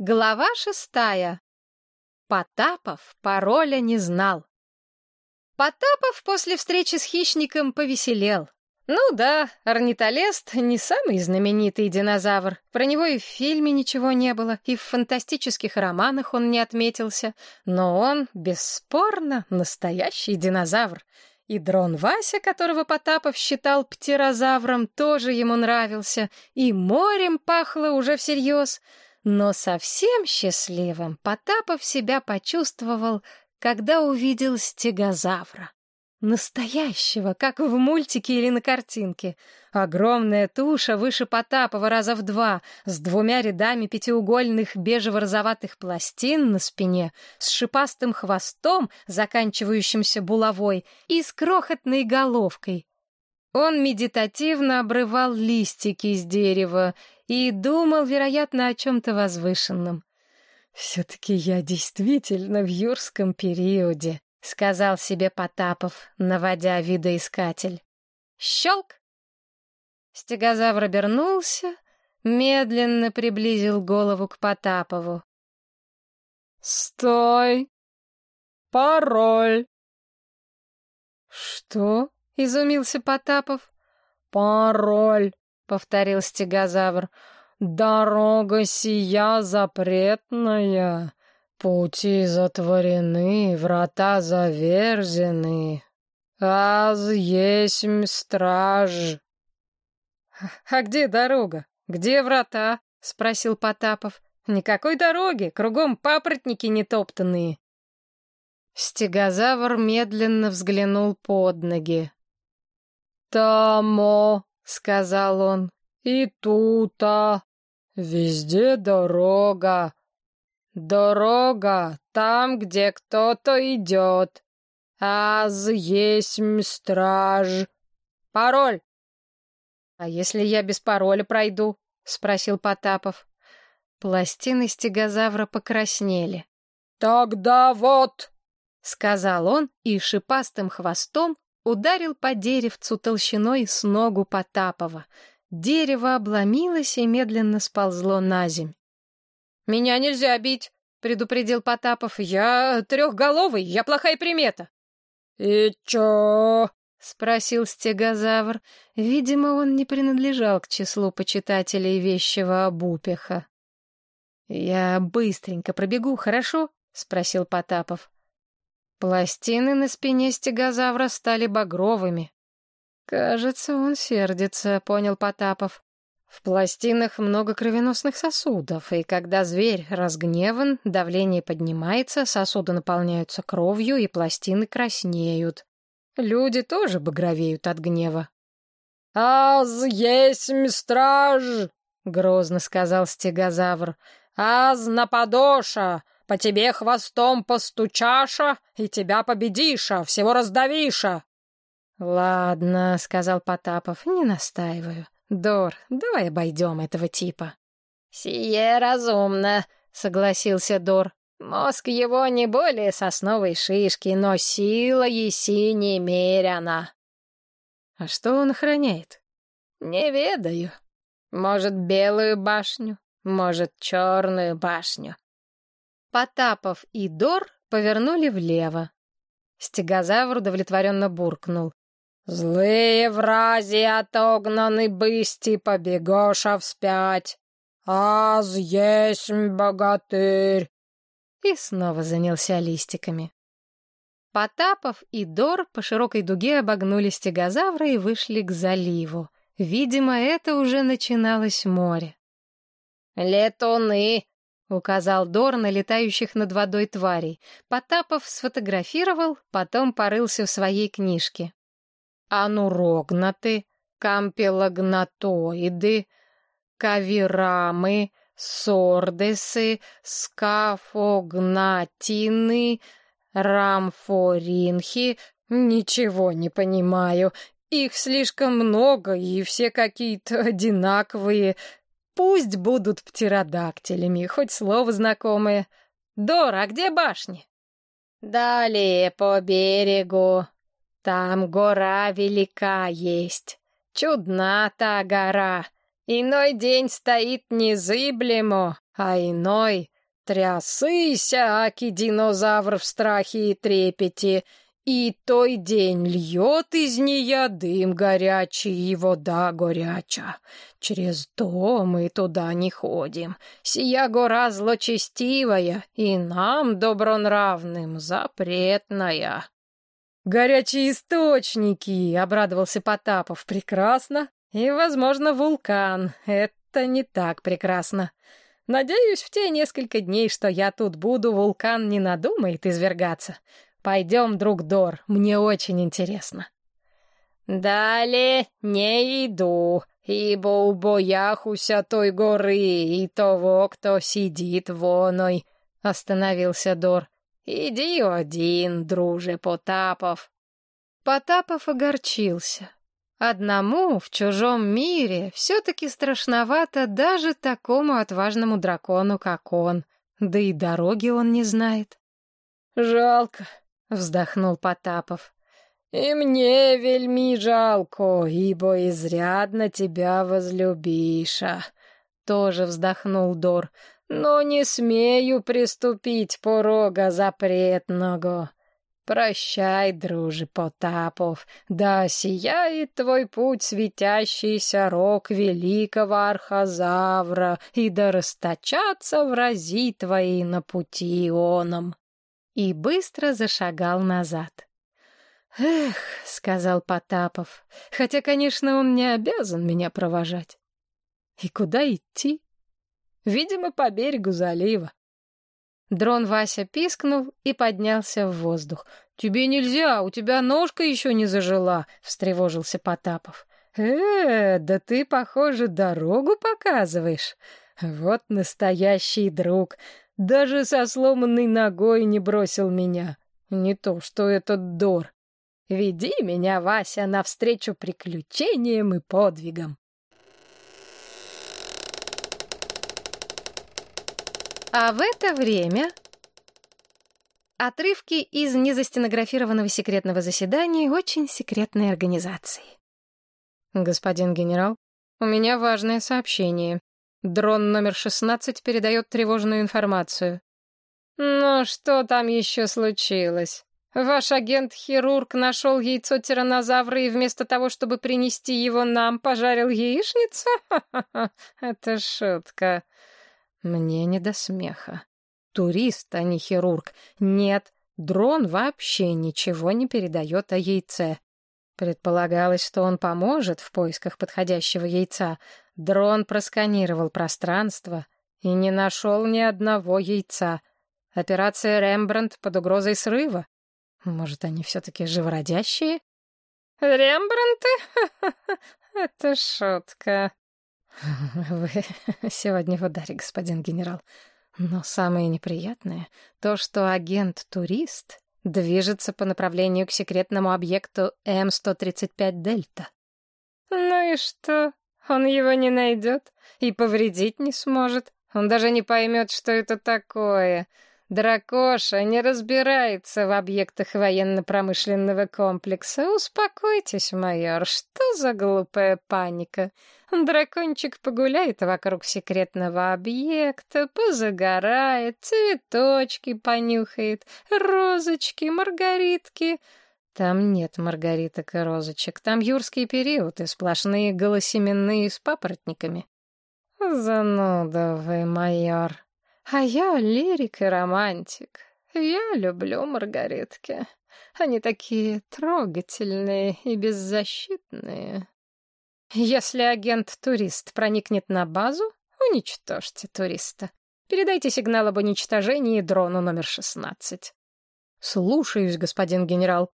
Глава шестая. Потапов пароля не знал. Потапов после встречи с хищником повеселел. Ну да, орнитолест не самый знаменитый динозавр. Про него и в фильме ничего не было, и в фантастических романах он не отметился. Но он, бесспорно, настоящий динозавр. И дрон Вася, которого Потапов считал птерозавром, тоже ему нравился. И морем пахло уже всерьез — но совсем счастливым Потапов себя почувствовал, когда увидел стегозавра. Настоящего, как в мультике или на картинке. Огромная туша выше Потапова раза в два, с двумя рядами пятиугольных бежево-розоватых пластин на спине, с шипастым хвостом, заканчивающимся булавой, и с крохотной головкой. Он медитативно обрывал листики из дерева и думал, вероятно, о чем-то возвышенном. «Все-таки я действительно в юрском периоде», — сказал себе Потапов, наводя видоискатель. «Щелк!» Стегозавр обернулся, медленно приблизил голову к Потапову. «Стой! Пароль!» «Что?» — изумился Потапов. «Пароль!» повторил стегозавр. Дорога сия запретная, пути затворены, врата заверзены. Аз есмь страж. А где дорога? Где врата? спросил Потапов. Никакой дороги, кругом папоротники нетоптанные. Стегозавр медленно взглянул под ноги. «Тамо!» — сказал он. «И тута! Везде дорога! Дорога там, где кто-то идет! Аз есть страж! Пароль!» «А если я без пароля пройду?» — спросил Потапов. Пластины стегозавра покраснели. «Тогда вот!» — сказал он и шипастым хвостом ударил по деревцу толщиной с ногу Потапова. Дерево обломилось и медленно сползло на земь. «Меня нельзя бить», — предупредил Потапов. «Я трехголовый, я плохая примета». «И чё?» — спросил стегозавр. Видимо, он не принадлежал к числу почитателей вещего обупеха. «Я быстренько пробегу, хорошо?» — спросил Потапов. Пластины на спине стегозавра стали багровыми. «Кажется, он сердится», — понял Потапов. В пластинах много кровеносных сосудов, и когда зверь разгневан, давление поднимается, сосуды наполняются кровью, и пластины краснеют. Люди тоже багровеют от гнева. «Аз есть страж!» — грозно сказал стегозавр. «Аз нападоша! По тебе хвостом постучаша, и тебя победиша, всего раздавиша. Ладно, сказал Потапов, не настаиваю. Дор, давай обойдем этого типа. Сие разумно, согласился Дор. Мозг его не более сосновой шишки, но сила еси немеряна. А что он охраняет? Не ведаю. Может, белую башню, может, черную башню. Потапов и Дор повернули влево. Стегозавр удовлетворенно буркнул. «Злые врази отогнаны бысти, побегоша вспять. Аз есть богатырь!» И снова занялся листиками. Потапов и Дор по широкой дуге обогнули стегозавра и вышли к заливу. Видимо, это уже начиналось море. «Летуны!» — указал Дор на летающих над водой тварей. Потапов сфотографировал, потом порылся в своей книжке. Анурогнаты, кампелагнатоиды, кавирамы, сордесы, скафогнатины, рамфоринхи. Ничего не понимаю. Их слишком много, и все какие-то одинаковые. Пусть будут птеродактилями, хоть слово знакомое. Дор, а где башни? Далее по берегу. Там гора велика есть. Чудна та гора. Иной день стоит незыблемо, а иной «Трясыся, аки динозавр в страхе и трепете, и той день льет из нея дым горячий и вода горяча. Через то мы туда не ходим. Сия гора злочестивая, и нам, добронравным, запретная». «Горячие источники!» — обрадовался Потапов. «Прекрасно. И, возможно, вулкан. Это не так прекрасно. Надеюсь, в те несколько дней, что я тут буду, вулкан не надумает извергаться. Пойдем, друг Дор, мне очень интересно». «Далее не иду, ибо у бояхуся той горы и того, кто сидит воной», — остановился Дор. «Иди один, друже Потапов». Потапов огорчился. Одному в чужом мире все-таки страшновато даже такому отважному дракону, как он. Да и дороги он не знает. «Жалко», — вздохнул Потапов. «И мне вельми жалко, ибо изрядно тебя возлюбиша», — тоже вздохнул Дор но не смею приступить порога запретного. Прощай, друже Потапов, да сияет твой путь светящийся рог великого архозавра, и да расточатся врази твои на пути оном. И быстро зашагал назад. «Эх», — сказал Потапов, — «хотя, конечно, он не обязан меня провожать. И куда идти?» Видимо, по берегу залива. Дрон Вася пискнул и поднялся в воздух. «Тебе нельзя, у тебя ножка еще не зажила», — встревожился Потапов. «Э, да ты, похоже, дорогу показываешь. Вот настоящий друг. Даже со сломанной ногой не бросил меня. Не то, что этот Дор. Веди меня, Вася, навстречу приключениям и подвигам». А в это время... Отрывки из незастенографированного секретного заседания очень секретной организации. «Господин генерал, у меня важное сообщение. Дрон номер 16 передает тревожную информацию». «Ну, что там еще случилось? Ваш агент-хирург нашел яйцо тиранозавра и вместо того, чтобы принести его нам, пожарил яичницу? Это шутка». Мне не до смеха. Турист, а не хирург. Нет, дрон вообще ничего не передает о яйце. Предполагалось, что он поможет в поисках подходящего яйца. Дрон просканировал пространство и не нашел ни одного яйца. Операция «Рембрандт» под угрозой срыва. Может, они все-таки живородящие? «Рембрандты? Это шутка», Вы сегодня в ударе, господин генерал. Но самое неприятное — то, что агент-турист движется по направлению к секретному объекту М-135 Дельта. Ну и что? Он его не найдет и повредить не сможет. Он даже не поймет, что это такое. Дракоша не разбирается в объектах военно-промышленного комплекса. Успокойтесь, майор, что за глупая паника? Дракончик погуляет вокруг секретного объекта, позагорает, цветочки понюхает, розочки, маргаритки. Там нет маргариток и розочек, там юрский период и сплошные голосеменные с папоротниками. Зануда вы, майор. А я лирик и романтик. Я люблю маргаритки. Они такие трогательные и беззащитные. Если агент-турист проникнет на базу, уничтожьте туриста. Передайте сигнал об уничтожении дрону номер 16. Слушаюсь, господин генерал.